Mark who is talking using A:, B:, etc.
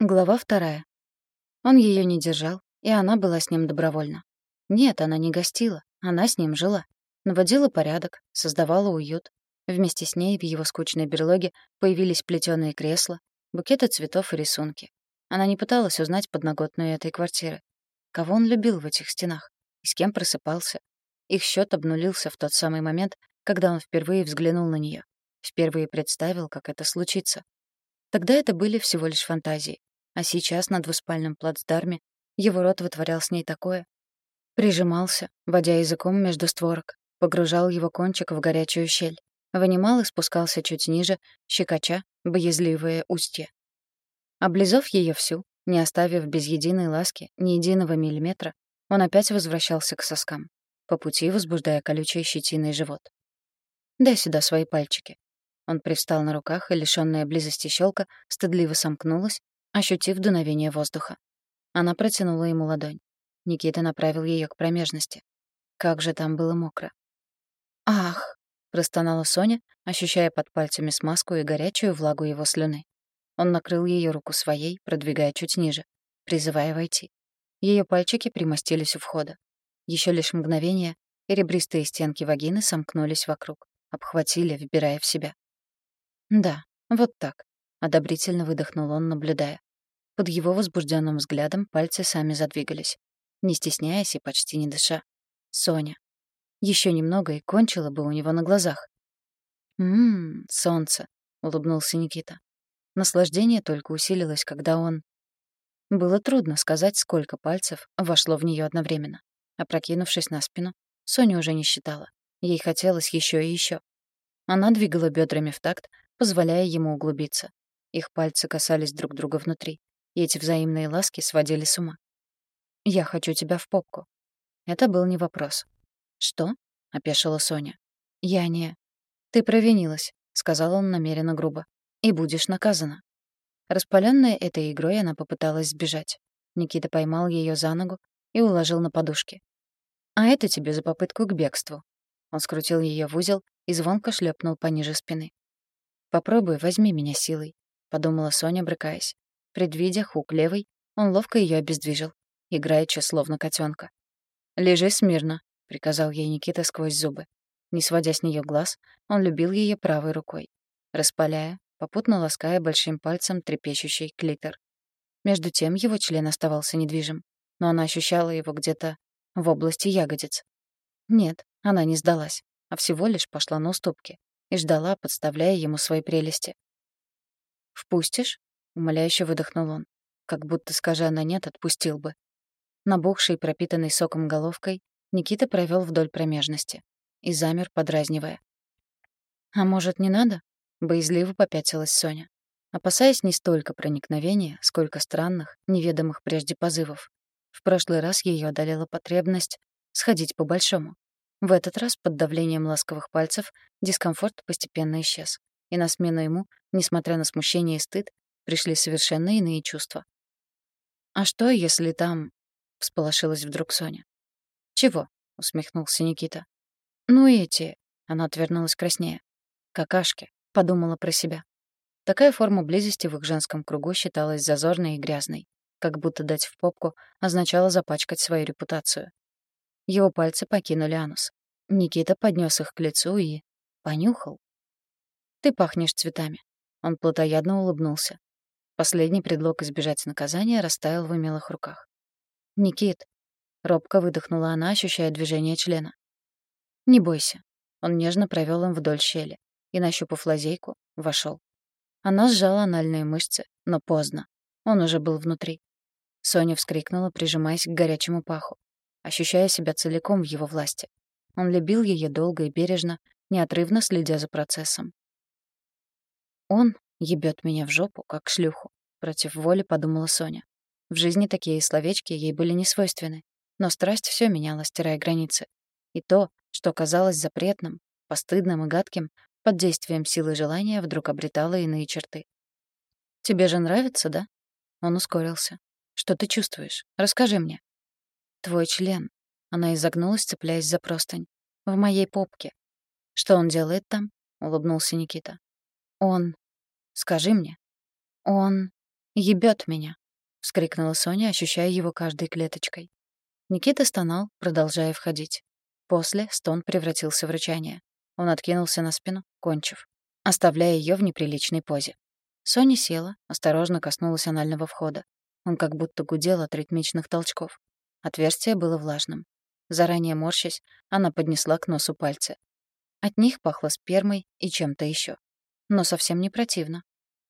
A: Глава вторая. Он ее не держал, и она была с ним добровольно. Нет, она не гостила, она с ним жила. Наводила порядок, создавала уют. Вместе с ней в его скучной берлоге появились плетёные кресла, букеты цветов и рисунки. Она не пыталась узнать подноготную этой квартиры. Кого он любил в этих стенах? И с кем просыпался? Их счет обнулился в тот самый момент, когда он впервые взглянул на нее, Впервые представил, как это случится. Тогда это были всего лишь фантазии. А сейчас на двуспальном плацдарме его рот вытворял с ней такое. Прижимался, водя языком между створок, погружал его кончик в горячую щель, вынимал и спускался чуть ниже, щекоча, боязливое устье. Облизав ее всю, не оставив без единой ласки ни единого миллиметра, он опять возвращался к соскам, по пути возбуждая колючей щетиной живот. «Дай сюда свои пальчики». Он привстал на руках, и лишённая близости щелка стыдливо сомкнулась, ощутив дуновение воздуха. Она протянула ему ладонь. Никита направил ее к промежности. Как же там было мокро. «Ах!» — простонала Соня, ощущая под пальцами смазку и горячую влагу его слюны. Он накрыл ее руку своей, продвигая чуть ниже, призывая войти. Ее пальчики примостились у входа. Еще лишь мгновение, и ребристые стенки вагины сомкнулись вокруг, обхватили, вбирая в себя. «Да, вот так», — одобрительно выдохнул он, наблюдая. Под его возбужденным взглядом пальцы сами задвигались, не стесняясь и почти не дыша. Соня. Еще немного и кончила бы у него на глазах. «Ммм, солнце», — улыбнулся Никита. Наслаждение только усилилось, когда он... Было трудно сказать, сколько пальцев вошло в нее одновременно. Опрокинувшись на спину, Соня уже не считала. Ей хотелось еще и еще. Она двигала бедрами в такт, позволяя ему углубиться. Их пальцы касались друг друга внутри и эти взаимные ласки сводили с ума. «Я хочу тебя в попку». Это был не вопрос. «Что?» — опешила Соня. «Я не...» «Ты провинилась», — сказал он намеренно грубо. «И будешь наказана». Распалённая этой игрой, она попыталась сбежать. Никита поймал её за ногу и уложил на подушки. «А это тебе за попытку к бегству». Он скрутил её в узел и звонко шлепнул пониже спины. «Попробуй, возьми меня силой», — подумала Соня, брыкаясь. Предвидя хук левый, он ловко ее обездвижил, играючи словно котенка. «Лежи смирно», — приказал ей Никита сквозь зубы. Не сводя с нее глаз, он любил ее правой рукой, распаляя, попутно лаская большим пальцем трепещущий клитор. Между тем его член оставался недвижим, но она ощущала его где-то в области ягодиц. Нет, она не сдалась, а всего лишь пошла на уступки и ждала, подставляя ему свои прелести. «Впустишь?» Умоляюще выдохнул он. Как будто, скажи она нет, отпустил бы. Набухший, пропитанный соком головкой, Никита провел вдоль промежности и замер, подразнивая. «А может, не надо?» — боязливо попятилась Соня, опасаясь не столько проникновения, сколько странных, неведомых прежде позывов. В прошлый раз ее одолела потребность сходить по-большому. В этот раз под давлением ласковых пальцев дискомфорт постепенно исчез, и на смену ему, несмотря на смущение и стыд, пришли совершенно иные чувства. «А что, если там...» — всполошилась вдруг Соня. «Чего?» — усмехнулся Никита. «Ну эти...» — она отвернулась краснее. «Какашки», — подумала про себя. Такая форма близости в их женском кругу считалась зазорной и грязной. Как будто дать в попку означало запачкать свою репутацию. Его пальцы покинули анус. Никита поднес их к лицу и... понюхал. «Ты пахнешь цветами». Он плотоядно улыбнулся. Последний предлог избежать наказания растаял в умелых руках. «Никит», — робко выдохнула она, ощущая движение члена. «Не бойся». Он нежно провел им вдоль щели и, нащупав лазейку, вошел. Она сжала анальные мышцы, но поздно. Он уже был внутри. Соня вскрикнула, прижимаясь к горячему паху, ощущая себя целиком в его власти. Он любил ее долго и бережно, неотрывно следя за процессом. Он Ебет меня в жопу, как шлюху. Против воли подумала Соня. В жизни такие словечки ей были не свойственны. Но страсть все меняла, стирая границы. И то, что казалось запретным, постыдным и гадким, под действием силы желания вдруг обретало иные черты. «Тебе же нравится, да?» Он ускорился. «Что ты чувствуешь? Расскажи мне». «Твой член». Она изогнулась, цепляясь за простынь. «В моей попке». «Что он делает там?» — улыбнулся Никита. «Он Скажи мне». Он... Ебет меня!» — вскрикнула Соня, ощущая его каждой клеточкой. Никита стонал, продолжая входить. После стон превратился в рычание. Он откинулся на спину, кончив, оставляя ее в неприличной позе. Соня села, осторожно коснулась анального входа. Он как будто гудел от ритмичных толчков. Отверстие было влажным. Заранее морщась, она поднесла к носу пальцы. От них пахло спермой и чем-то еще. Но совсем не противно.